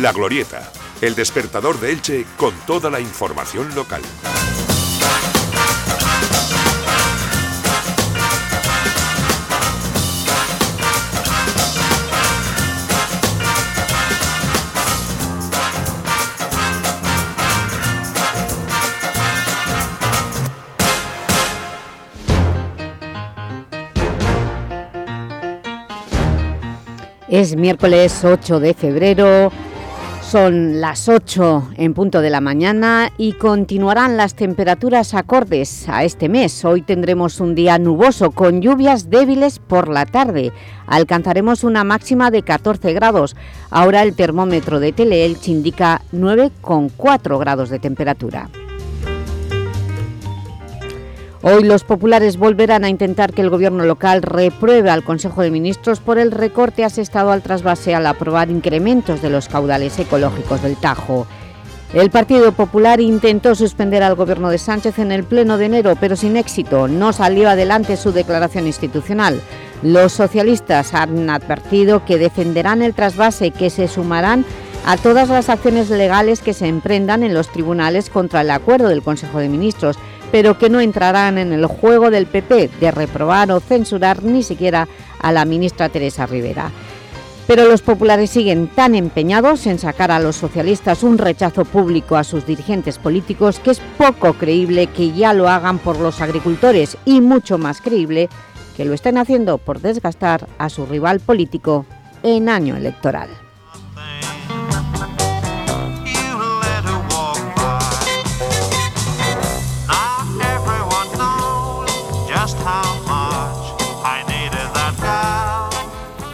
La Glorieta, el despertador de Elche con toda la información local. Es miércoles 8 de febrero, son las 8 en punto de la mañana y continuarán las temperaturas acordes a este mes. Hoy tendremos un día nuboso con lluvias débiles por la tarde. Alcanzaremos una máxima de 14 grados. Ahora el termómetro de Teleelch indica 9,4 grados de temperatura. Hoy los populares volverán a intentar que el gobierno local repruebe al Consejo de Ministros por el recorte asestado al trasvase al aprobar incrementos de los caudales ecológicos del Tajo. El Partido Popular intentó suspender al gobierno de Sánchez en el pleno de enero, pero sin éxito. No salió adelante su declaración institucional. Los socialistas han advertido que defenderán el trasvase que se sumarán a todas las acciones legales que se emprendan en los tribunales contra el acuerdo del Consejo de Ministros, pero que no entrarán en el juego del PP de reprobar o censurar ni siquiera a la ministra Teresa Rivera. Pero los populares siguen tan empeñados en sacar a los socialistas un rechazo público a sus dirigentes políticos que es poco creíble que ya lo hagan por los agricultores y mucho más creíble que lo estén haciendo por desgastar a su rival político en año electoral.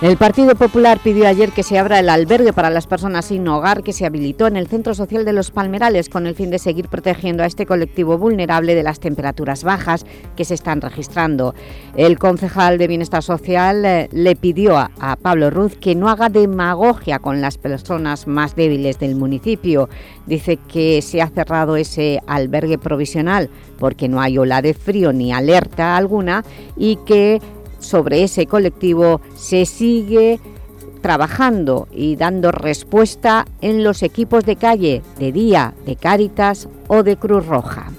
El Partido Popular pidió ayer que se abra el albergue para las personas sin hogar que se habilitó en el Centro Social de Los Palmerales con el fin de seguir protegiendo a este colectivo vulnerable de las temperaturas bajas que se están registrando. El concejal de Bienestar Social eh, le pidió a, a Pablo Ruz que no haga demagogia con las personas más débiles del municipio. Dice que se ha cerrado ese albergue provisional porque no hay ola de frío ni alerta alguna y que sobre ese colectivo se sigue trabajando y dando respuesta en los equipos de calle de día de Cáritas o de Cruz Roja.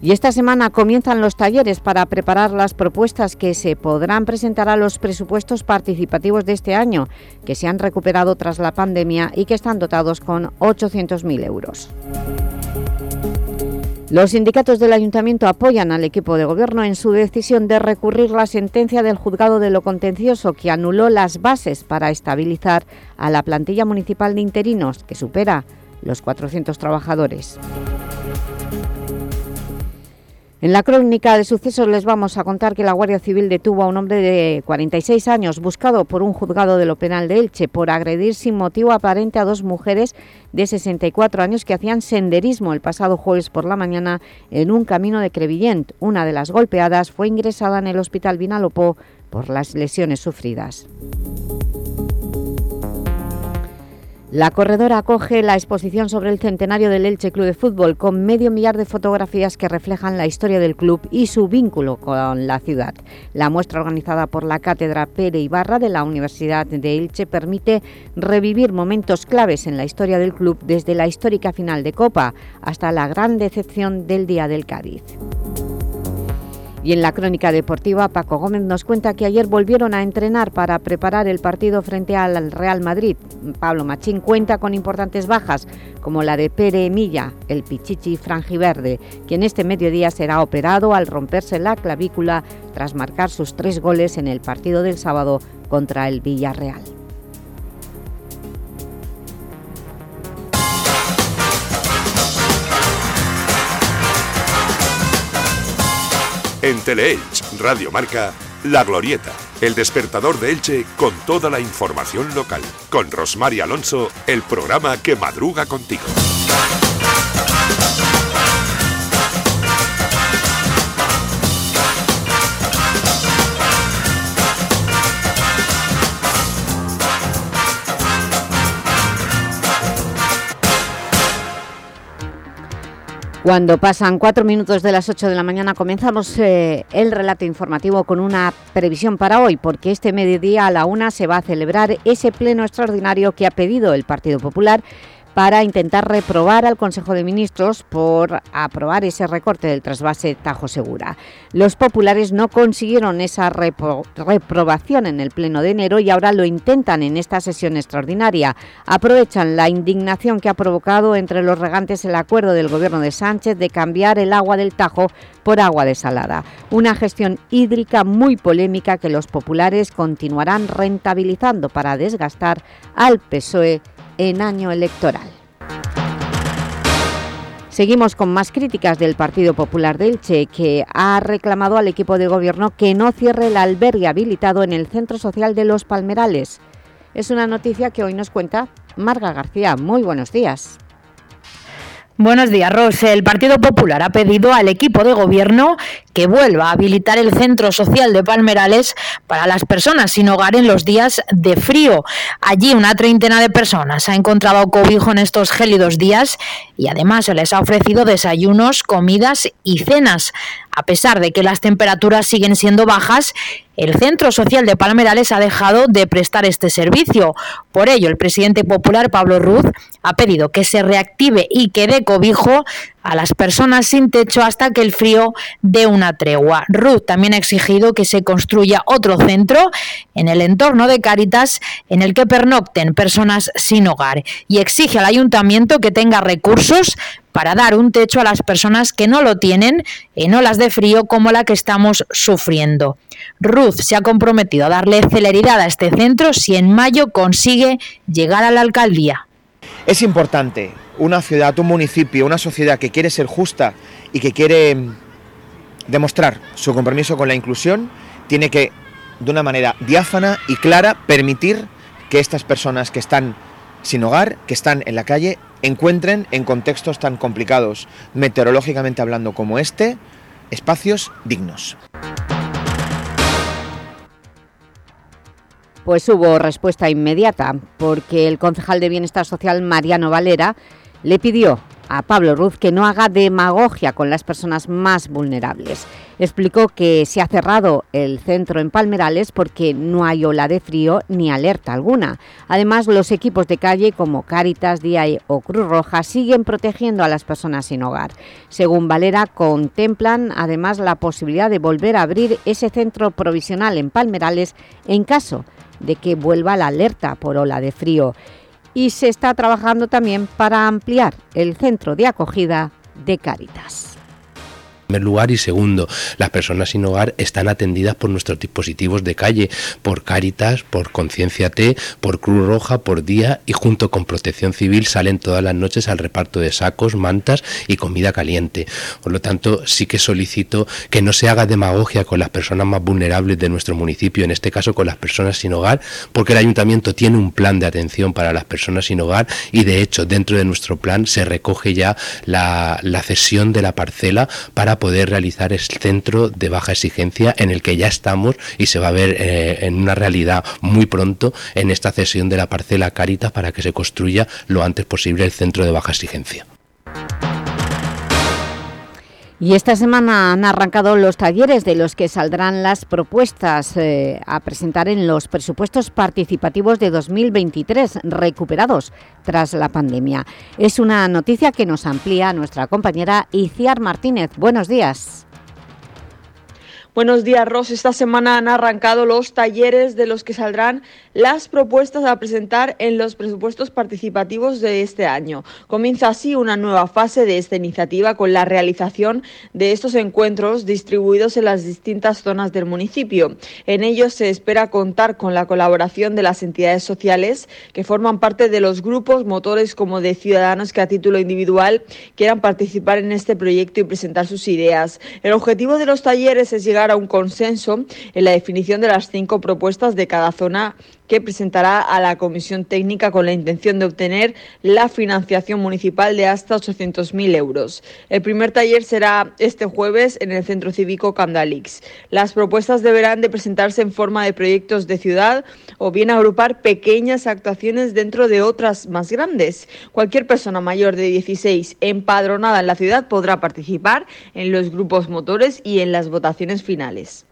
Y esta semana comienzan los talleres para preparar las propuestas que se podrán presentar a los presupuestos participativos de este año, que se han recuperado tras la pandemia y que están dotados con 800.000 euros. Los sindicatos del Ayuntamiento apoyan al equipo de gobierno en su decisión de recurrir la sentencia del Juzgado de lo Contencioso que anuló las bases para estabilizar a la plantilla municipal de interinos, que supera los 400 trabajadores. En la crónica de sucesos les vamos a contar que la Guardia Civil detuvo a un hombre de 46 años buscado por un juzgado de lo penal de Elche por agredir sin motivo aparente a dos mujeres de 64 años que hacían senderismo el pasado jueves por la mañana en un camino de Crevillent. Una de las golpeadas fue ingresada en el Hospital Vinalopó por las lesiones sufridas. La corredora acoge la exposición sobre el centenario del Elche Club de Fútbol con medio millar de fotografías que reflejan la historia del club y su vínculo con la ciudad. La muestra organizada por la Cátedra Pere Ibarra de la Universidad de Elche permite revivir momentos claves en la historia del club desde la histórica final de Copa hasta la gran decepción del Día del Cádiz. Y en la crónica deportiva, Paco Gómez nos cuenta que ayer volvieron a entrenar para preparar el partido frente al Real Madrid. Pablo Machín cuenta con importantes bajas, como la de Pere Milla, el pichichi frangiverde, quien este mediodía será operado al romperse la clavícula tras marcar sus tres goles en el partido del sábado contra el Villarreal. En Teleelch, Radio Marca, La Glorieta, el despertador de Elche con toda la información local. Con Rosmar Alonso, el programa que madruga contigo. Cuando pasan cuatro minutos de las ocho de la mañana comenzamos eh, el relato informativo con una previsión para hoy, porque este mediodía a la una se va a celebrar ese pleno extraordinario que ha pedido el Partido Popular para intentar reprobar al Consejo de Ministros por aprobar ese recorte del trasvase Tajo Segura. Los populares no consiguieron esa reprobación en el pleno de enero y ahora lo intentan en esta sesión extraordinaria. Aprovechan la indignación que ha provocado entre los regantes el acuerdo del Gobierno de Sánchez de cambiar el agua del Tajo por agua desalada. Una gestión hídrica muy polémica que los populares continuarán rentabilizando para desgastar al PSOE en año electoral. Seguimos con más críticas del Partido Popular de Elche, que ha reclamado al equipo de gobierno que no cierre el albergue habilitado en el Centro Social de Los Palmerales. Es una noticia que hoy nos cuenta Marga García. Muy buenos días. Buenos días, Ros. El Partido Popular ha pedido al equipo de gobierno que vuelva a habilitar el centro social de Palmerales para las personas sin hogar en los días de frío. Allí una treintena de personas ha encontrado cobijo en estos gélidos días y además se les ha ofrecido desayunos, comidas y cenas. A pesar de que las temperaturas siguen siendo bajas, el Centro Social de Palmerales ha dejado de prestar este servicio. Por ello, el presidente popular Pablo Ruz ha pedido que se reactive y que dé cobijo a las personas sin techo hasta que el frío dé una tregua. Ruth también ha exigido que se construya otro centro en el entorno de Cáritas en el que pernocten personas sin hogar y exige al ayuntamiento que tenga recursos para dar un techo a las personas que no lo tienen en olas de frío como la que estamos sufriendo. Ruth se ha comprometido a darle celeridad a este centro si en mayo consigue llegar a la alcaldía. Es importante una ciudad, un municipio, una sociedad que quiere ser justa y que quiere demostrar su compromiso con la inclusión, tiene que, de una manera diáfana y clara, permitir que estas personas que están sin hogar, que están en la calle, encuentren en contextos tan complicados, meteorológicamente hablando como este, espacios dignos. Pues hubo respuesta inmediata, porque el concejal de Bienestar Social, Mariano Valera, le pidió a Pablo Ruz que no haga demagogia con las personas más vulnerables. Explicó que se ha cerrado el centro en Palmerales porque no hay ola de frío ni alerta alguna. Además, los equipos de calle como Cáritas, DIAE o Cruz Roja siguen protegiendo a las personas sin hogar. Según Valera, contemplan además la posibilidad de volver a abrir ese centro provisional en Palmerales en caso de que vuelva la alerta por ola de frío y se está trabajando también para ampliar el centro de acogida de Cáritas lugar y segundo, las personas sin hogar están atendidas por nuestros dispositivos de calle, por Cáritas, por Conciencia T, por Cruz Roja, por Día y junto con Protección Civil salen todas las noches al reparto de sacos, mantas y comida caliente. Por lo tanto, sí que solicito que no se haga demagogia con las personas más vulnerables de nuestro municipio, en este caso con las personas sin hogar, porque el ayuntamiento tiene un plan de atención para las personas sin hogar y de hecho dentro de nuestro plan se recoge ya la cesión de la parcela para poder realizar el centro de baja exigencia en el que ya estamos y se va a ver eh, en una realidad muy pronto en esta cesión de la parcela Caritas para que se construya lo antes posible el centro de baja exigencia. Y esta semana han arrancado los talleres de los que saldrán las propuestas eh, a presentar en los presupuestos participativos de 2023 recuperados tras la pandemia. Es una noticia que nos amplía nuestra compañera Iciar Martínez. Buenos días. Buenos días, Ros. Esta semana han arrancado los talleres de los que saldrán las propuestas a presentar en los presupuestos participativos de este año. Comienza así una nueva fase de esta iniciativa con la realización de estos encuentros distribuidos en las distintas zonas del municipio. En ellos se espera contar con la colaboración de las entidades sociales que forman parte de los grupos motores como de ciudadanos que a título individual quieran participar en este proyecto y presentar sus ideas. El objetivo de los talleres es llegar a un consenso en la definición de las cinco propuestas de cada zona presentará a la Comisión Técnica con la intención de obtener la financiación municipal de hasta 800.000 euros. El primer taller será este jueves en el Centro Cívico Candalix. Las propuestas deberán de presentarse en forma de proyectos de ciudad o bien agrupar pequeñas actuaciones dentro de otras más grandes. Cualquier persona mayor de 16 empadronada en la ciudad podrá participar en los grupos motores y en las votaciones finales.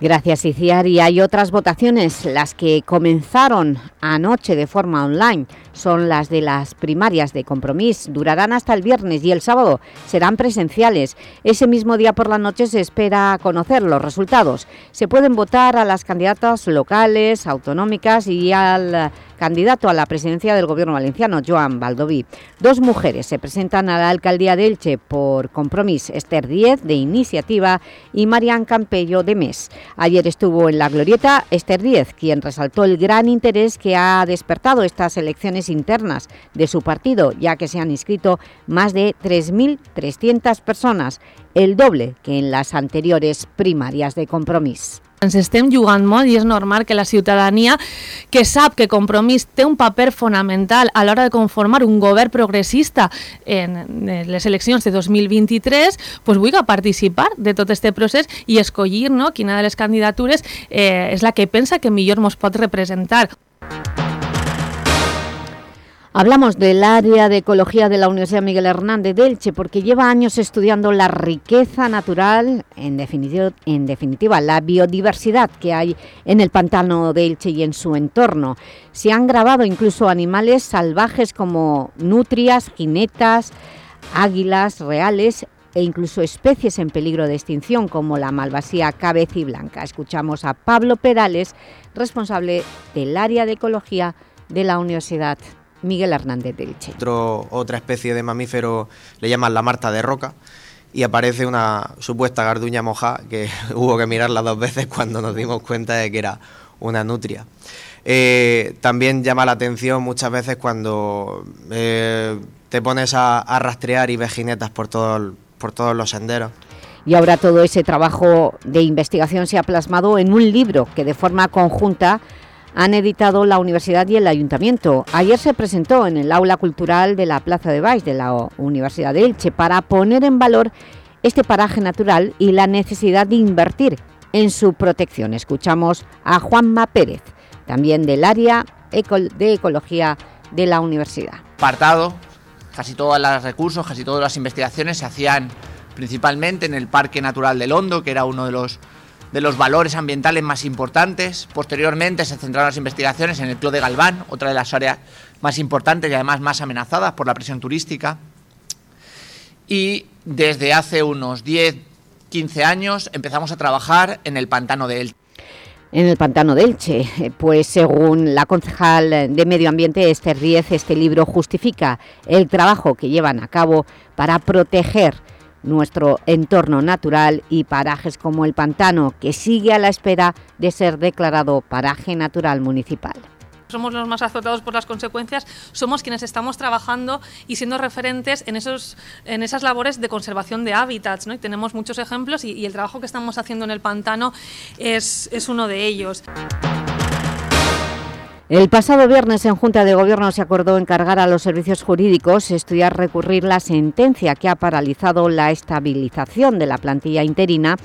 Gracias, Iciar. Y hay otras votaciones, las que comenzaron anoche de forma online. Son las de las primarias de Compromís. Durarán hasta el viernes y el sábado serán presenciales. Ese mismo día por la noche se espera conocer los resultados. Se pueden votar a las candidatas locales, autonómicas y al candidato a la presidencia del Gobierno valenciano, Joan Baldoví. Dos mujeres se presentan a la alcaldía de Elche por compromiso, Esther Díez, de Iniciativa, y Marian Campello, de MES. Ayer estuvo en la glorieta Esther Díez, quien resaltó el gran interés que ha despertado estas elecciones internas de su partido, ya que se han inscrito más de 3.300 personas, el doble que en las anteriores primarias de compromiso. Ens estem jugant molt i és normal que la ciutadania que sap que Compromís té un paper fonamental a l'hora de conformar un govern progressista en les eleccions de 2023 pues vulgui participar de tot este procés i escollir no, quina de les candidatures eh, és la que pensa que millor ens pot representar. Hablamos del área de ecología de la Universidad Miguel Hernández de Elche porque lleva años estudiando la riqueza natural, en definitiva, la biodiversidad que hay en el pantano de Elche y en su entorno. Se han grabado incluso animales salvajes como nutrias, jinetas, águilas reales e incluso especies en peligro de extinción como la malvasía cabeciblanca. Escuchamos a Pablo Perales, responsable del área de ecología de la Universidad Miguel Hernández de Elche. otra especie de mamífero le llaman la marta de roca y aparece una supuesta garduña moja que hubo que mirarla dos veces cuando nos dimos cuenta de que era una nutria. Eh, también llama la atención muchas veces cuando eh, te pones a, rastrear y ves jinetas por, todo, por todos los senderos. Y ahora todo ese trabajo de investigación se ha plasmado en un libro que de forma conjunta han editado la Universidad y el Ayuntamiento. Ayer se presentó en el Aula Cultural de la Plaza de Baix de la Universidad de Elche para poner en valor este paraje natural y la necesidad de invertir en su protección. Escuchamos a Juanma Pérez, también del área de Ecología de la Universidad. Apartado, casi todos los recursos, casi todas las investigaciones se hacían principalmente en el Parque Natural del Hondo, que era uno de los de los valores ambientales más importantes. Posteriormente se centraron las investigaciones en el Clo de Galván, otra de las áreas más importantes y además más amenazadas por la presión turística. Y desde hace unos 10, 15 años empezamos a trabajar en el pantano de Elche. En el pantano de Elche, pues según la concejal de Medio Ambiente Esther Díez, este libro justifica el trabajo que llevan a cabo para proteger nuestro entorno natural y parajes como el pantano, que sigue a la espera de ser declarado paraje natural municipal somos los más azotados por las consecuencias, somos quienes estamos trabajando y siendo referentes en, esos, en esas labores de conservación de hábitats. ¿no? Y tenemos muchos ejemplos y, y, el trabajo que estamos haciendo en el pantano es, es uno de ellos. El pasado viernes en Junta de Gobierno se acordó encargar a los servicios jurídicos estudiar recurrir la sentencia que ha paralizado la estabilización de la plantilla interina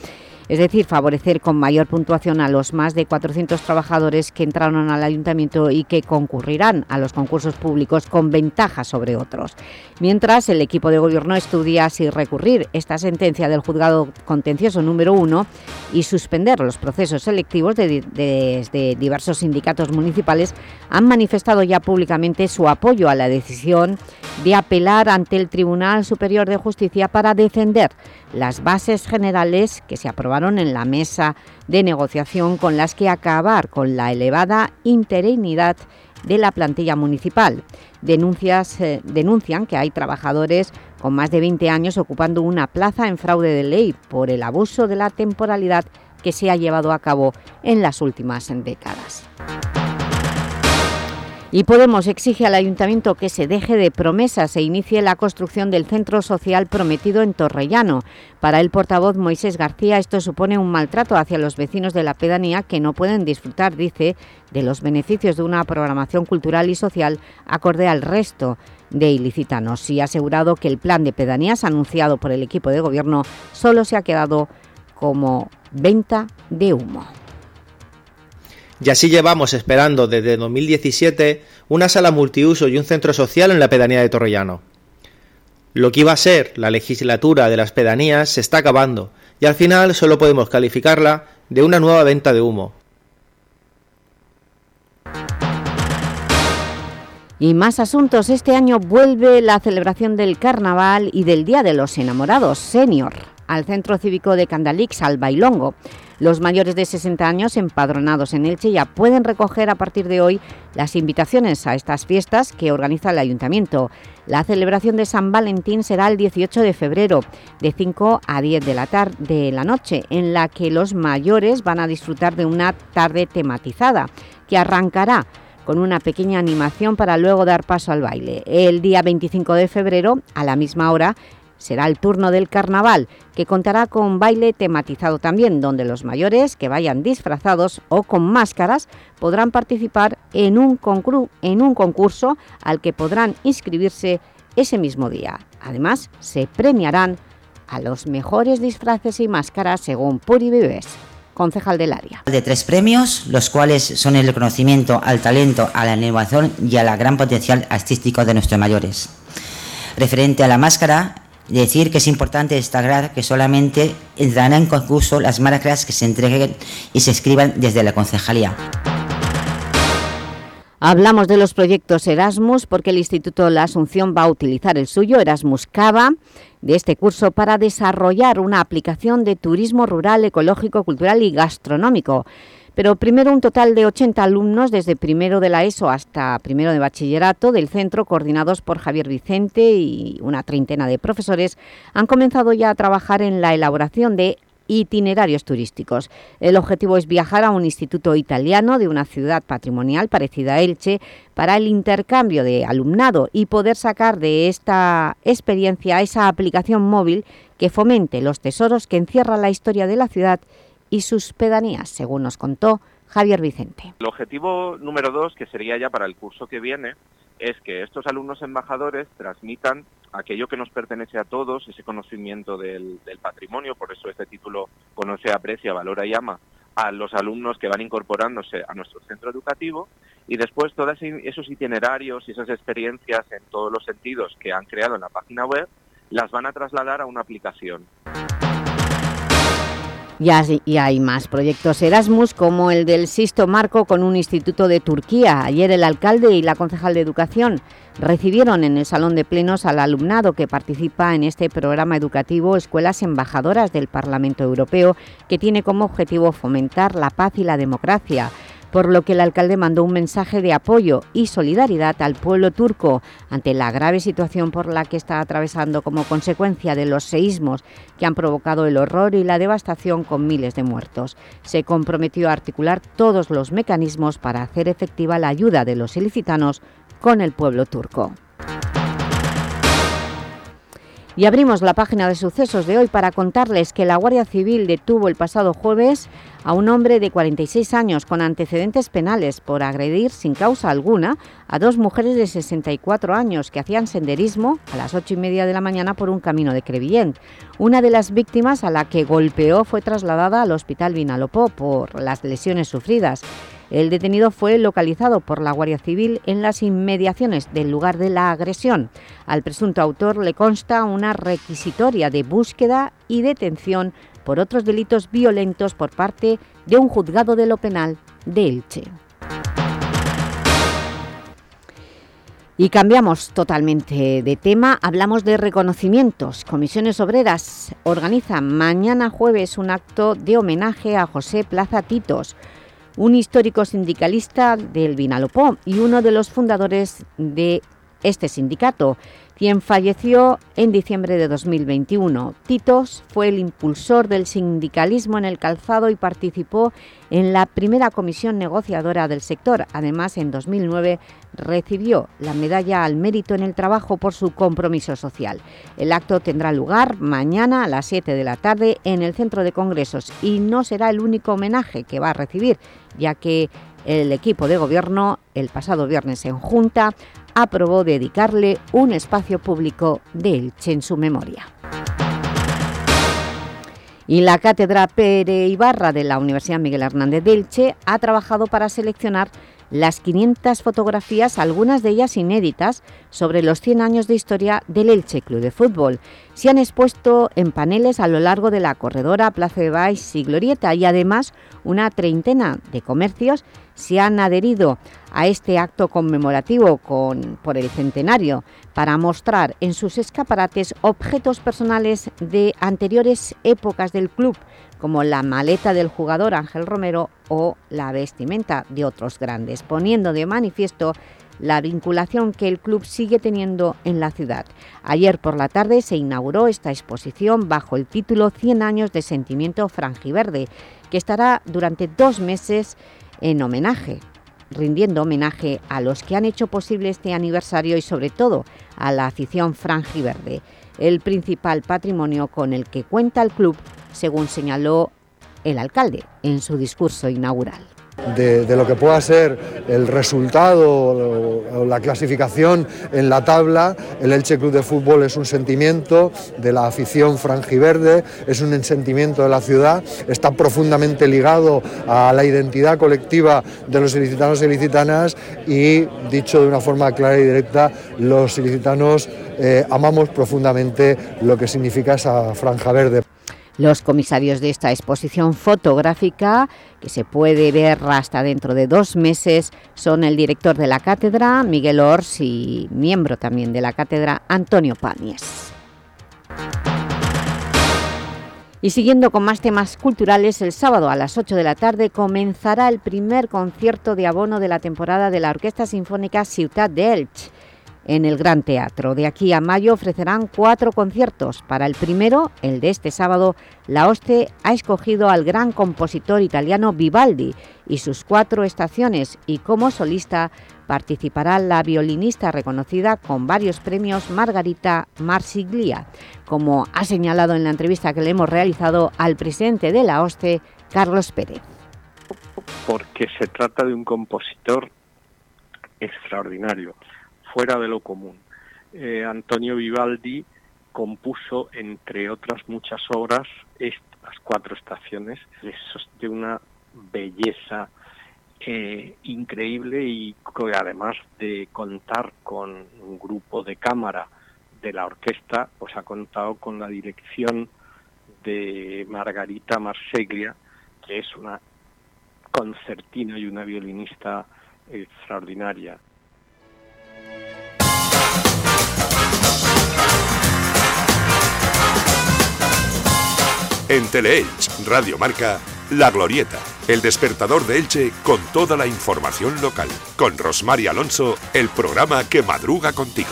es decir, favorecer con mayor puntuación a los más de 400 trabajadores que entraron al Ayuntamiento y que concurrirán a los concursos públicos con ventaja sobre otros. Mientras, el equipo de gobierno estudia si recurrir esta sentencia del Juzgado Contencioso número 1 y suspender los procesos selectivos desde diversos sindicatos municipales han manifestado ya públicamente su apoyo a la decisión de apelar ante el Tribunal Superior de Justicia para defender las bases generales que se aprobaron en la mesa de negociación con las que acabar con la elevada interinidad de la plantilla municipal. Denuncias, eh, denuncian que hay trabajadores con más de 20 años ocupando una plaza en fraude de ley por el abuso de la temporalidad que se ha llevado a cabo en las últimas décadas. Y Podemos exige al Ayuntamiento que se deje de promesas e inicie la construcción del centro social prometido en Torrellano. Para el portavoz Moisés García esto supone un maltrato hacia los vecinos de la pedanía que no pueden disfrutar, dice, de los beneficios de una programación cultural y social acorde al resto de ilicitanos y ha asegurado que el plan de pedanías anunciado por el equipo de gobierno solo se ha quedado como venta de humo. Y así llevamos esperando desde 2017 una sala multiuso y un centro social en la pedanía de Torrellano. Lo que iba a ser la legislatura de las pedanías se está acabando y al final solo podemos calificarla de una nueva venta de humo. Y más asuntos. Este año vuelve la celebración del Carnaval y del Día de los Enamorados Senior al Centro Cívico de Candalix, al Bailongo. Los mayores de 60 años empadronados en Elche ya pueden recoger a partir de hoy las invitaciones a estas fiestas que organiza el Ayuntamiento. La celebración de San Valentín será el 18 de febrero, de 5 a 10 de la, tarde, de la noche, en la que los mayores van a disfrutar de una tarde tematizada, que arrancará con una pequeña animación para luego dar paso al baile. El día 25 de febrero, a la misma hora, será el turno del carnaval, que contará con baile tematizado también, donde los mayores que vayan disfrazados o con máscaras podrán participar en un, concurso al que podrán inscribirse ese mismo día. Además, se premiarán a los mejores disfraces y máscaras según Puri Vives concejal del área. De tres premios, los cuales son el reconocimiento al talento, a la innovación y a la gran potencial artístico de nuestros mayores. Referente a la máscara, decir que es importante destacar que solamente entrarán en concurso las marcas que se entreguen y se escriban desde la concejalía. Hablamos de los proyectos Erasmus porque el Instituto La Asunción va a utilizar el suyo, Erasmus Cava, de este curso para desarrollar una aplicación de turismo rural, ecológico, cultural y gastronómico. Pero primero un total de 80 alumnos desde primero de la ESO hasta primero de bachillerato del centro, coordinados por Javier Vicente y una treintena de profesores, han comenzado ya a trabajar en la elaboración de itinerarios turísticos. El objetivo es viajar a un instituto italiano de una ciudad patrimonial parecida a Elche para el intercambio de alumnado y poder sacar de esta experiencia esa aplicación móvil que fomente los tesoros que encierra la historia de la ciudad y sus pedanías, según nos contó Javier Vicente. El objetivo número dos, que sería ya para el curso que viene, es que estos alumnos embajadores transmitan aquello que nos pertenece a todos, ese conocimiento del, patrimonio, por eso este título conoce, aprecia, valora y ama a los alumnos que van incorporándose a nuestro centro educativo y después todos esos itinerarios y esas experiencias en todos los sentidos que han creado en la página web las van a trasladar a una aplicación. Y hay más proyectos Erasmus, como el del Sisto Marco con un instituto de Turquía. Ayer el alcalde y la concejal de Educación recibieron en el Salón de Plenos al alumnado que participa en este programa educativo Escuelas Embajadoras del Parlamento Europeo, que tiene como objetivo fomentar la paz y la democracia por lo que el alcalde mandó un mensaje de apoyo y solidaridad al pueblo turco ante la grave situación por la que está atravesando como consecuencia de los seísmos que han provocado el horror y la devastación con miles de muertos. Se comprometió a articular todos los mecanismos para hacer efectiva la ayuda de los ilicitanos con el pueblo turco. Y abrimos la página de sucesos de hoy para contarles que la Guardia Civil detuvo el pasado jueves a un hombre de 46 años con antecedentes penales por agredir sin causa alguna a dos mujeres de 64 años que hacían senderismo a las 8 y media de la mañana por un camino de Crevillent. Una de las víctimas a la que golpeó fue trasladada al Hospital Vinalopó por las lesiones sufridas. El detenido fue localizado por la Guardia Civil en las inmediaciones del lugar de la agresión. Al presunto autor le consta una requisitoria de búsqueda y detención por otros delitos violentos por parte de un juzgado de lo penal de Elche. Y cambiamos totalmente de tema, hablamos de reconocimientos. Comisiones Obreras organiza mañana jueves un acto de homenaje a José Plaza Titos, un histórico sindicalista del Vinalopó y uno de los fundadores de este sindicato, quien falleció en diciembre de 2021. Titos fue el impulsor del sindicalismo en el calzado y participó en la primera comisión negociadora del sector. Además, en 2009 recibió la medalla al mérito en el trabajo por su compromiso social. El acto tendrá lugar mañana a las 7 de la tarde en el Centro de Congresos y no será el único homenaje que va a recibir, ya que el equipo de gobierno, el pasado viernes en Junta, aprobó dedicarle un espacio público de Elche en su memoria. Y la Cátedra Pere Ibarra de la Universidad Miguel Hernández de Elche ha trabajado para seleccionar las 500 fotografías, algunas de ellas inéditas, sobre los 100 años de historia del Elche Club de Fútbol. Se han expuesto en paneles a lo largo de la corredora, Plaza de Baix y Glorieta y además una treintena de comercios se han adherido a este acto conmemorativo con, por el centenario para mostrar en sus escaparates objetos personales de anteriores épocas del club, como la maleta del jugador Ángel Romero o la vestimenta de otros grandes, poniendo de manifiesto la vinculación que el club sigue teniendo en la ciudad. Ayer por la tarde se inauguró esta exposición bajo el título 100 años de sentimiento frangiverde, que estará durante dos meses en homenaje, rindiendo homenaje a los que han hecho posible este aniversario y sobre todo a la afición franjiverde, el principal patrimonio con el que cuenta el club, según señaló el alcalde en su discurso inaugural de, lo que pueda ser el resultado o, la clasificación en la tabla. El Elche Club de Fútbol es un sentimiento de la afición franjiverde, es un sentimiento de la ciudad, está profundamente ligado a la identidad colectiva de los ilicitanos y ilicitanas y, dicho de una forma clara y directa, los ilicitanos eh, amamos profundamente lo que significa esa franja verde. Los comisarios de esta exposición fotográfica, que se puede ver hasta dentro de dos meses, son el director de la cátedra, Miguel Ors, y miembro también de la cátedra, Antonio Pamies. Y siguiendo con más temas culturales, el sábado a las 8 de la tarde comenzará el primer concierto de abono de la temporada de la Orquesta Sinfónica Ciutat de Elche en el Gran Teatro. De aquí a mayo ofrecerán cuatro conciertos. Para el primero, el de este sábado, la OSTE ha escogido al gran compositor italiano Vivaldi y sus cuatro estaciones y como solista participará la violinista reconocida con varios premios Margarita Marsiglia, como ha señalado en la entrevista que le hemos realizado al presidente de la OSTE, Carlos Pérez. Porque se trata de un compositor extraordinario fuera de lo común. Eh, Antonio Vivaldi compuso, entre otras muchas obras, estas cuatro estaciones, de una belleza eh, increíble y además de contar con un grupo de cámara de la orquesta, pues ha contado con la dirección de Margarita Marseglia, que es una concertina y una violinista extraordinaria. En Teleelch, Radio Marca, La Glorieta, el despertador de Elche con toda la información local. Con Rosmar Alonso, el programa que madruga contigo.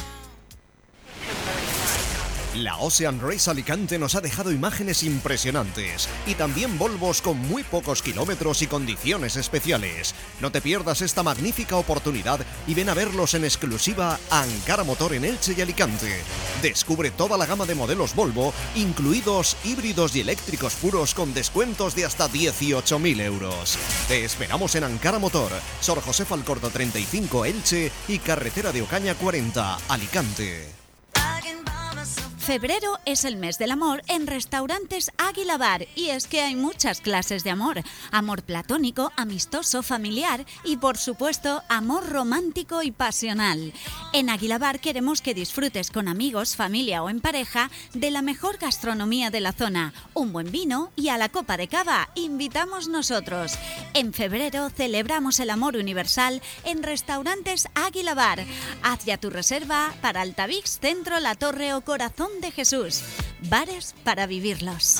La Ocean Race Alicante nos ha dejado imágenes impresionantes y también Volvos con muy pocos kilómetros y condiciones especiales. No te pierdas esta magnífica oportunidad y ven a verlos en exclusiva a Ankara Motor en Elche y Alicante. Descubre toda la gama de modelos Volvo, incluidos híbridos y eléctricos puros con descuentos de hasta 18.000 euros. Te esperamos en Ankara Motor, Sor José Falcorta 35 Elche y Carretera de Ocaña 40 Alicante. Febrero es el mes del amor en restaurantes Águila Bar y es que hay muchas clases de amor. Amor platónico, amistoso, familiar y por supuesto amor romántico y pasional. En Águila Bar queremos que disfrutes con amigos, familia o en pareja de la mejor gastronomía de la zona, un buen vino y a la copa de cava invitamos nosotros. En febrero celebramos el amor universal en restaurantes Águila Bar. Haz ya tu reserva para Altavix, Centro, La Torre o Corazón de Jesús. Bares para vivirlos.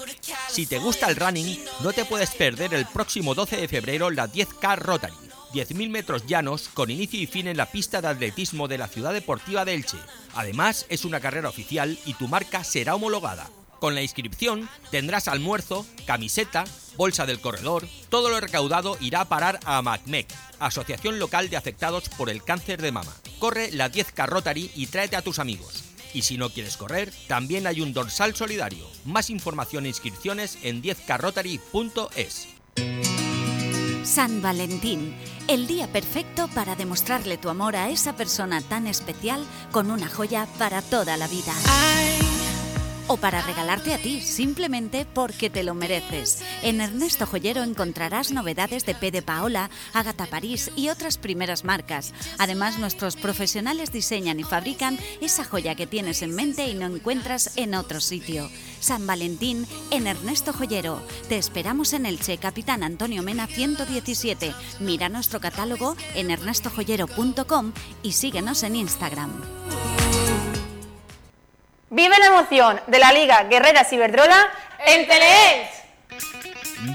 Si te gusta el running, no te puedes perder el próximo 12 de febrero la 10K Rotary. 10.000 metros llanos con inicio y fin en la pista de atletismo de la Ciudad Deportiva de Elche. Además, es una carrera oficial y tu marca será homologada. Con la inscripción tendrás almuerzo, camiseta, bolsa del corredor, todo lo recaudado irá a parar a MACMEC, Asociación Local de Afectados por el Cáncer de Mama. Corre la 10K Rotary y tráete a tus amigos. Y si no quieres correr, también hay un dorsal solidario. Más información e inscripciones en 10carrotary.es. San Valentín, el día perfecto para demostrarle tu amor a esa persona tan especial con una joya para toda la vida. O para regalarte a ti, simplemente porque te lo mereces. En Ernesto Joyero encontrarás novedades de P de Paola, Agatha París y otras primeras marcas. Además, nuestros profesionales diseñan y fabrican esa joya que tienes en mente y no encuentras en otro sitio. San Valentín en Ernesto Joyero. Te esperamos en Elche, Capitán Antonio Mena 117. Mira nuestro catálogo en ernestojoyero.com y síguenos en Instagram. Vive la emoción de la Liga Guerreras Iberdrola en Teleelch.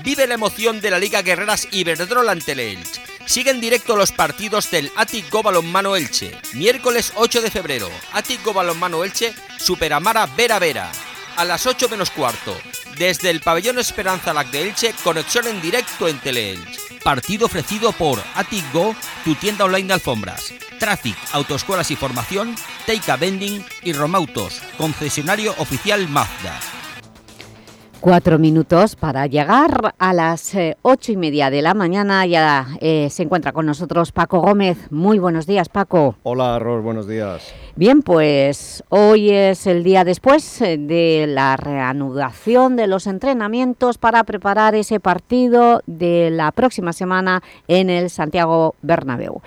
Vive la emoción de la Liga Guerreras Iberdrola en Teleelch. Sigue en directo los partidos del Atic Go Balonmano Elche. Miércoles 8 de febrero, Atic Go Balonmano Elche, Superamara Vera Vera. A las 8 menos cuarto, desde el pabellón Esperanza Lac de Elche, conexión en directo en Teleelch. Partido ofrecido por Atic Go, tu tienda online de alfombras. Traffic, Autoescuelas y Formación, Teika Vending y Romautos, concesionario oficial Mazda. Cuatro minutos para llegar a las eh, ocho y media de la mañana. Ya eh, se encuentra con nosotros Paco Gómez. Muy buenos días, Paco. Hola, Ros, buenos días. Bien, pues hoy es el día después eh, de la reanudación de los entrenamientos para preparar ese partido de la próxima semana en el Santiago Bernabéu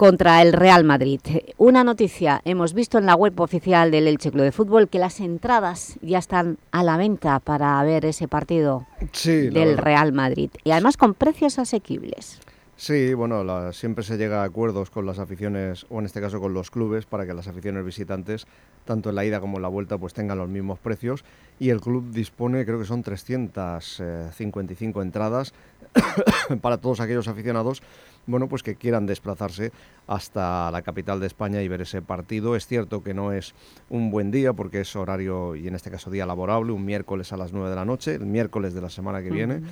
contra el Real Madrid. Una noticia, hemos visto en la web oficial del Elche Club de Fútbol que las entradas ya están a la venta para ver ese partido del Real Madrid y además con precios asequibles. Sí, bueno, la, siempre se llega a acuerdos con las aficiones, o en este caso con los clubes, para que las aficiones visitantes, tanto en la ida como en la vuelta, pues tengan los mismos precios. Y el club dispone, creo que son 355 entradas para todos aquellos aficionados bueno, pues que quieran desplazarse hasta la capital de España y ver ese partido. Es cierto que no es un buen día porque es horario y en este caso día laborable, un miércoles a las 9 de la noche, el miércoles de la semana que viene.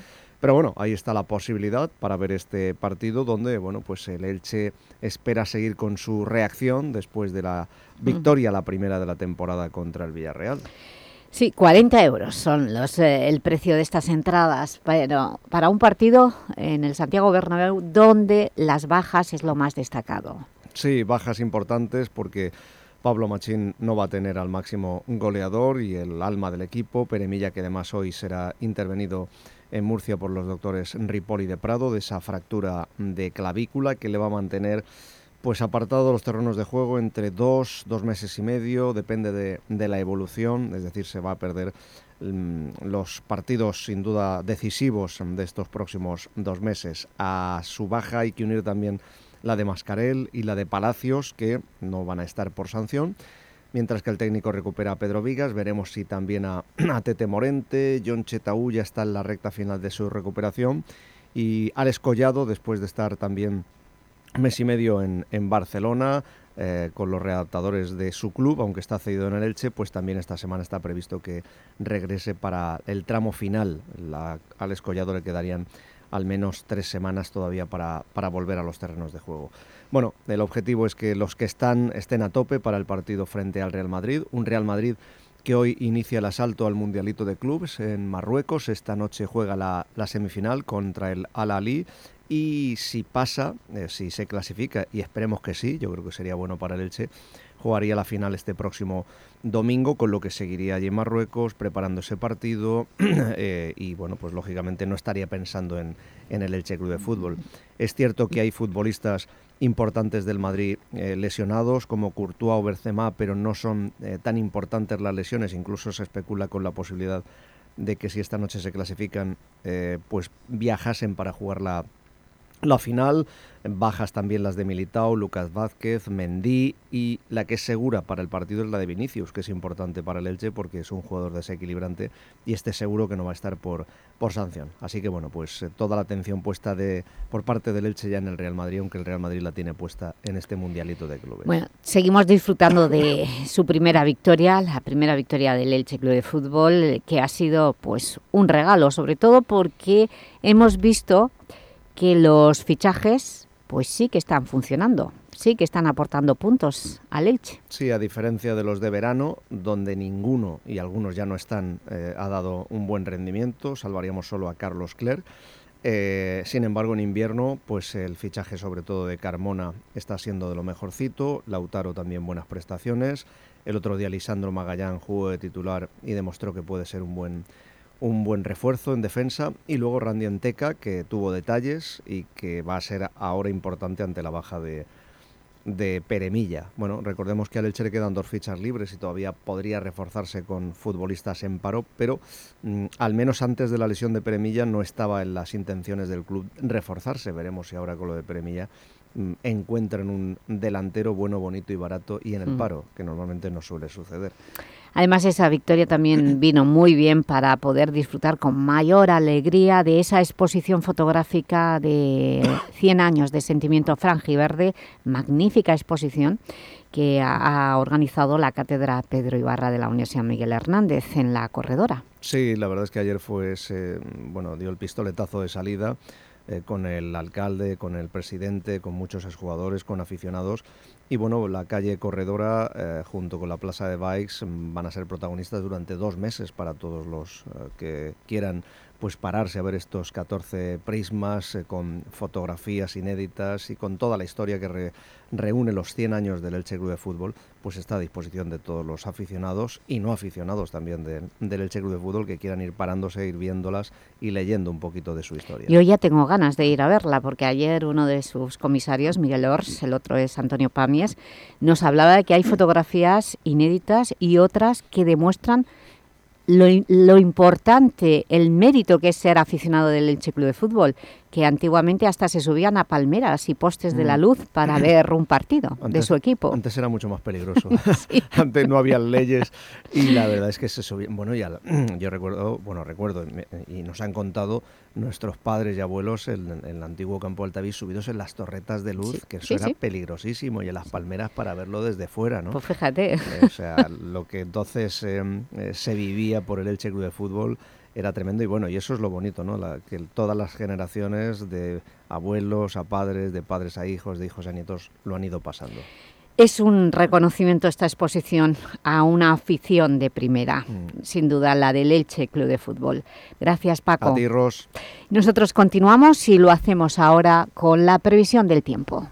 Pero bueno, ahí está la posibilidad para ver este partido donde, bueno, pues el Elche espera seguir con su reacción después de la victoria, la primera de la temporada contra el Villarreal. Sí, 40 euros son los, eh, el precio de estas entradas pero para un partido en el Santiago Bernabéu donde las bajas es lo más destacado. Sí, bajas importantes porque Pablo Machín no va a tener al máximo goleador y el alma del equipo. Peremilla, que además hoy será intervenido en Murcia por los doctores Ripoli de Prado, de esa fractura de clavícula que le va a mantener pues apartado los terrenos de juego entre dos, dos meses y medio, depende de, de la evolución, es decir, se va a perder mm, los partidos sin duda decisivos de estos próximos dos meses. A su baja hay que unir también la de Mascarel y la de Palacios, que no van a estar por sanción. Mientras que el técnico recupera a Pedro Vigas, veremos si también a, a Tete Morente, John Chetaú ya está en la recta final de su recuperación y Alex Collado, después de estar también mes y medio en, en Barcelona, eh, con los readaptadores de su club, aunque está cedido en el Elche, pues también esta semana está previsto que regrese para el tramo final. La, al Escollado le quedarían al menos tres semanas todavía para, para volver a los terrenos de juego. Bueno, el objetivo es que los que están estén a tope para el partido frente al Real Madrid, un Real Madrid que hoy inicia el asalto al Mundialito de Clubes en Marruecos. Esta noche juega la, semifinal contra el Al-Ali y si pasa, eh, si se clasifica, y esperemos que sí, yo creo que sería bueno para el Elche, jugaría la final este próximo domingo, con lo que seguiría allí en Marruecos preparando ese partido eh, y bueno, pues lógicamente no estaría pensando en, en, el Elche Club de Fútbol. Es cierto que hay futbolistas importantes del Madrid eh, lesionados como Courtois o Benzema, pero no son tan importantes las lesiones, incluso se especula con la posibilidad de que si esta noche se clasifican, pues viajasen para jugar la, la final, bajas también las de Militao, Lucas Vázquez, Mendy y la que es segura para el partido es la de Vinicius, que es importante para el Elche porque es un jugador desequilibrante y este seguro que no va a estar por, por sanción. Así que bueno, pues eh, toda la atención puesta de, por parte del Elche ya en el Real Madrid, aunque el Real Madrid la tiene puesta en este mundialito de clubes. Bueno, seguimos disfrutando de su primera victoria, la primera victoria del Elche Club de Fútbol, que ha sido pues un regalo, sobre todo porque hemos visto que los fichajes pues sí que están funcionando, sí que están aportando puntos al Elche. Sí, a diferencia de los de verano, donde ninguno, y algunos ya no están, eh, ha dado un buen rendimiento, salvaríamos solo a Carlos Clerc. Eh, sin embargo, en invierno, pues el fichaje sobre todo de Carmona está siendo de lo mejorcito, Lautaro también buenas prestaciones, el otro día Lisandro Magallán jugó de titular y demostró que puede ser un buen un buen refuerzo en defensa y luego Randy Anteca que tuvo detalles y que va a ser ahora importante ante la baja de, de Peremilla. Bueno, recordemos que al Elche quedan dos fichas libres y todavía podría reforzarse con futbolistas en paro, pero mm, al menos antes de la lesión de Peremilla no estaba en las intenciones del club reforzarse. Veremos si ahora con lo de Peremilla encuentran un delantero bueno, bonito y barato y en el mm. paro, que normalmente no suele suceder. Además, esa victoria también vino muy bien para poder disfrutar con mayor alegría de esa exposición fotográfica de 100 años de Sentimiento Verde, magnífica exposición que ha organizado la Cátedra Pedro Ibarra de la Universidad Miguel Hernández en la Corredora. Sí, la verdad es que ayer fue, bueno, dio el pistoletazo de salida eh, con el alcalde, con el presidente, con muchos exjugadores, con aficionados. Y bueno, la calle Corredora eh, junto con la Plaza de Bikes van a ser protagonistas durante dos meses para todos los eh, que quieran pues pararse a ver estos 14 prismas eh, con fotografías inéditas y con toda la historia que reúne los 100 años del Elche Club de Fútbol, pues está a disposición de todos los aficionados y no aficionados también del Elche Club de Fútbol que quieran ir parándose, ir viéndolas y leyendo un poquito de su historia. Yo ya tengo ganas de ir a verla porque ayer uno de sus comisarios, Miguel Ors, el otro es Antonio Pamies, nos hablaba de que hay fotografías inéditas y otras que demuestran lo, importante, el mérito que es ser aficionado del Elche Club de Fútbol, que antiguamente hasta se subían a palmeras y postes de la mm. luz para ver un partido de su equipo. Antes era mucho más peligroso. antes no había leyes y la verdad es que se subían... Bueno, ya, yo recuerdo, bueno, recuerdo, y nos han contado nuestros padres y abuelos en, el antiguo campo de Altavís subidos en las torretas de luz, que eso era peligrosísimo, y en las palmeras para verlo desde fuera, ¿no? Pues fíjate. Eh, o sea, lo que entonces em, eh, se vivía por el Elche Club de Fútbol era tremendo y bueno, y eso es lo bonito, ¿no? que todas las generaciones de abuelos a padres, de padres a hijos, de hijos a nietos, lo han ido pasando. Es un reconocimiento esta exposición a una afición de primera, mm. sin duda la del Elche Club de Fútbol. Gracias Paco. A ti, Ros. Nosotros continuamos y lo hacemos ahora con la previsión del tiempo.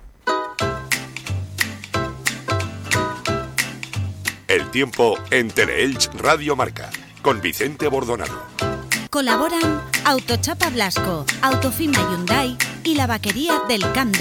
El tiempo en Teleelch Radio Marca, con Vicente Bordonado. Colaboran Autochapa Blasco, Autofima Hyundai y la vaquería del Camp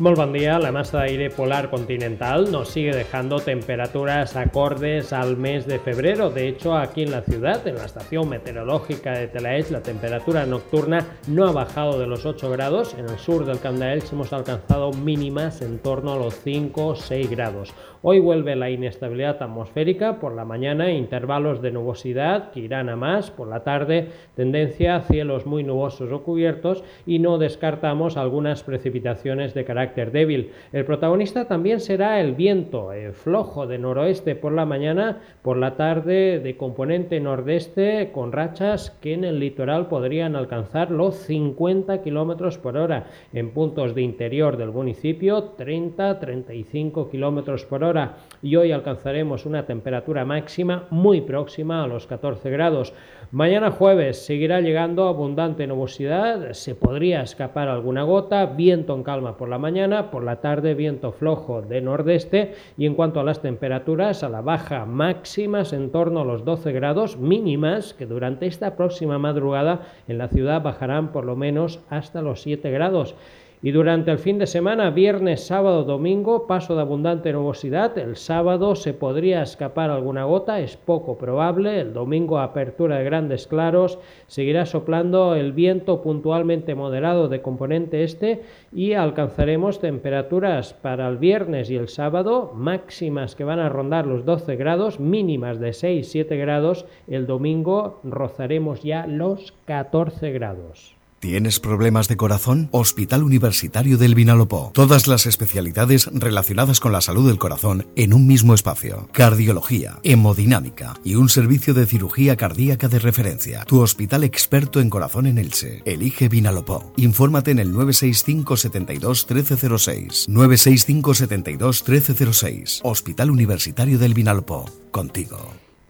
Muy buen día. La masa de aire polar continental nos sigue dejando temperaturas acordes al mes de febrero. De hecho, aquí en la ciudad, en la estación meteorológica de Telaech, la temperatura nocturna no ha bajado de los 8 grados. En el sur del Camp hemos alcanzado mínimas en torno a los 5 o 6 grados. Hoy vuelve la inestabilidad atmosférica, por la mañana intervalos de nubosidad que irán a más, por la tarde tendencia a cielos muy nubosos o cubiertos y no descartamos algunas precipitaciones de carácter débil. El protagonista también será el viento eh, flojo de noroeste por la mañana, por la tarde de componente nordeste con rachas que en el litoral podrían alcanzar los 50 kilómetros por hora, en puntos de interior del municipio 30-35 kilómetros por hora y hoy alcanzaremos una temperatura máxima muy próxima a los 14 grados. Mañana jueves seguirá llegando abundante nubosidad, se podría escapar alguna gota, viento en calma por la mañana, por la tarde viento flojo de nordeste y en cuanto a las temperaturas a la baja máximas en torno a los 12 grados mínimas que durante esta próxima madrugada en la ciudad bajarán por lo menos hasta los 7 grados. Y durante el fin de semana, viernes, sábado, domingo, paso de abundante nubosidad. El sábado se podría escapar alguna gota, es poco probable. El domingo, apertura de grandes claros. Seguirá soplando el viento puntualmente moderado de componente este y alcanzaremos temperaturas para el viernes y el sábado máximas que van a rondar los 12 grados, mínimas de 6-7 grados. El domingo rozaremos ya los 14 grados. ¿Tienes problemas de corazón? Hospital Universitario del Vinalopó. Todas las especialidades relacionadas con la salud del corazón en un mismo espacio. Cardiología, hemodinámica y un servicio de cirugía cardíaca de referencia. Tu hospital experto en corazón en Elche. Elige Vinalopó. Infórmate en el 965 72 1306. 965 72 1306. Hospital Universitario del Vinalopó. Contigo.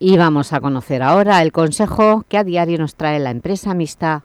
Y vamos a conocer ahora el consejo que a diario nos trae la empresa mixta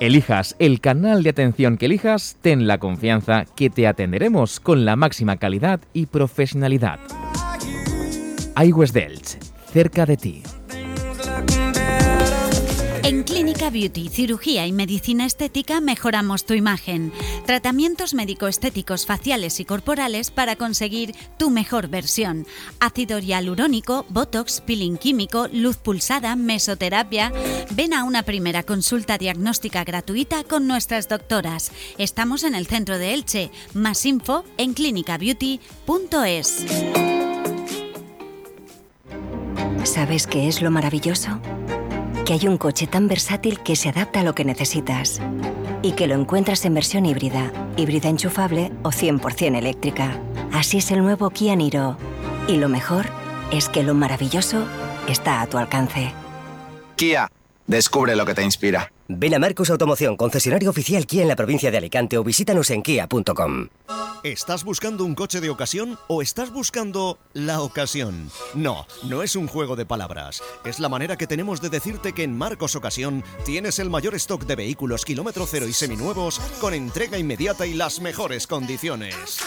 Elijas el canal de atención que elijas, ten la confianza que te atenderemos con la máxima calidad y profesionalidad. iWest Delch, cerca de ti. Clínica Beauty, Cirugía y Medicina Estética mejoramos tu imagen. Tratamientos médico-estéticos faciales y corporales para conseguir tu mejor versión. Ácido hialurónico, botox, peeling químico, luz pulsada, mesoterapia. Ven a una primera consulta diagnóstica gratuita con nuestras doctoras. Estamos en el centro de Elche. Más info en clinicabeauty.es. ¿Sabes qué es lo maravilloso? Que hay un coche tan versátil que se adapta a lo que necesitas y que lo encuentras en versión híbrida, híbrida enchufable o 100% eléctrica. Así es el nuevo Kia Niro. Y lo mejor es que lo maravilloso está a tu alcance. Kia, descubre lo que te inspira. Ven a Marcos Automoción, concesionario oficial Kia en la provincia de Alicante o visítanos en kia.com. ¿Estás buscando un coche de ocasión o estás buscando la ocasión? No, no es un juego de palabras. Es la manera que tenemos de decirte que en Marcos Ocasión tienes el mayor stock de vehículos kilómetro cero y seminuevos con entrega inmediata y las mejores condiciones.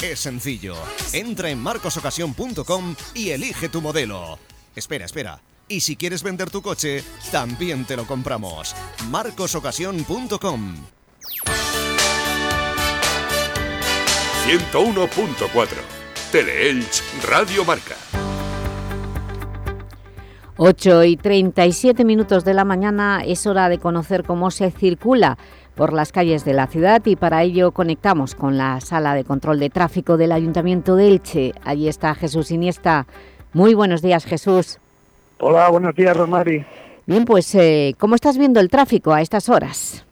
Es sencillo. Entra en marcosocasión.com y elige tu modelo. Espera, espera. Y si quieres vender tu coche, también te lo compramos. marcosocasión.com 101.4 Teleelch Radio Marca 8 y 37 minutos de la mañana es hora de conocer cómo se circula por las calles de la ciudad y para ello conectamos con la Sala de Control de Tráfico del Ayuntamiento de Elche. Allí está Jesús Iniesta. Muy buenos días, Jesús. Hola, buenos días, Rosmari. Bien, pues, eh, ¿cómo estás viendo el tráfico a estas horas?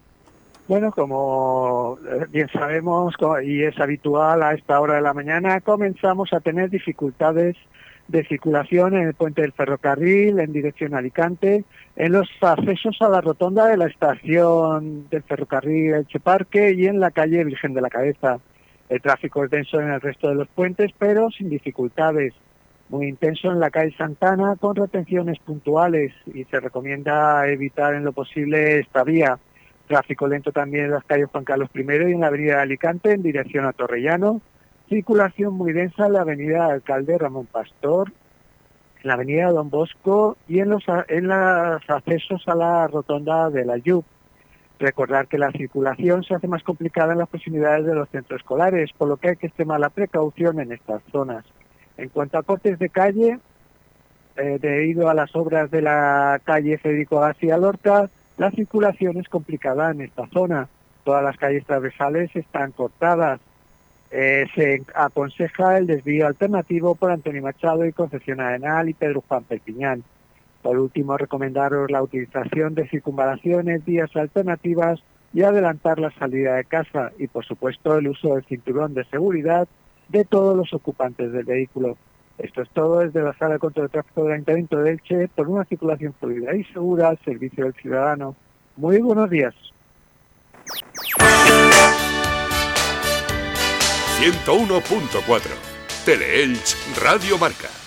Bueno, como eh, bien sabemos y es habitual a esta hora de la mañana, comenzamos a tener dificultades de circulación en el puente del ferrocarril en dirección a Alicante, en los accesos a la rotonda de la estación del ferrocarril Elche Parque y en la calle Virgen de la Cabeza. El tráfico es denso en el resto de los puentes, pero sin dificultades. Muy intenso en la calle Santana con retenciones puntuales y se recomienda evitar en lo posible esta vía. Tráfico lento también en las calles Juan Carlos I y en la avenida Alicante en dirección a Torrellano. Circulación muy densa en la avenida Alcalde Ramón Pastor, en la avenida Don Bosco y en los, en los accesos a la rotonda de la YUP. Recordar que la circulación se hace más complicada en las proximidades de los centros escolares, por lo que hay que extremar la precaución en estas zonas. En cuanto a cortes de calle, eh, debido a las obras de la calle Federico García Lorca, la circulación es complicada en esta zona. Todas las calles transversales están cortadas. Eh, se aconseja el desvío alternativo por Antonio Machado y Concepción Arenal y Pedro Juan Perpiñán. Por último, recomendaros la utilización de circunvalaciones, vías alternativas y adelantar la salida de casa y, por supuesto, el uso del cinturón de seguridad de todos los ocupantes del vehículo. Esto es todo desde la Sala Control de Tráfico del Ayuntamiento de Elche por una circulación fluida y segura al servicio del ciudadano. Muy buenos días. 101.4 Teleelch Radio Marca